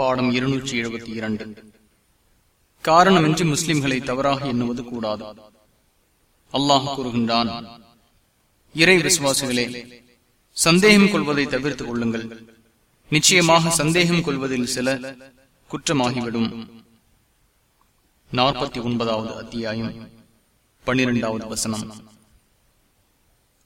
பாடம் இருநூற்றி எழுபத்தி இரண்டு. காரணமின்றி முஸ்லிம்களை தவறாக எண்ணுவது கூடாது. அல்லாஹ் கூறுகின்றான் இறை விசுவாசிகளே சந்தேகம் கொள்வதை தவிர்த்துக் கொள்ளுங்கள். நிச்சயமாக சந்தேகம் கொள்வதில் சில குற்றமாகிவிடும். நாற்பத்தி ஒன்பதாவது அத்தியாயம் பனிரெண்டாவது வசனம்.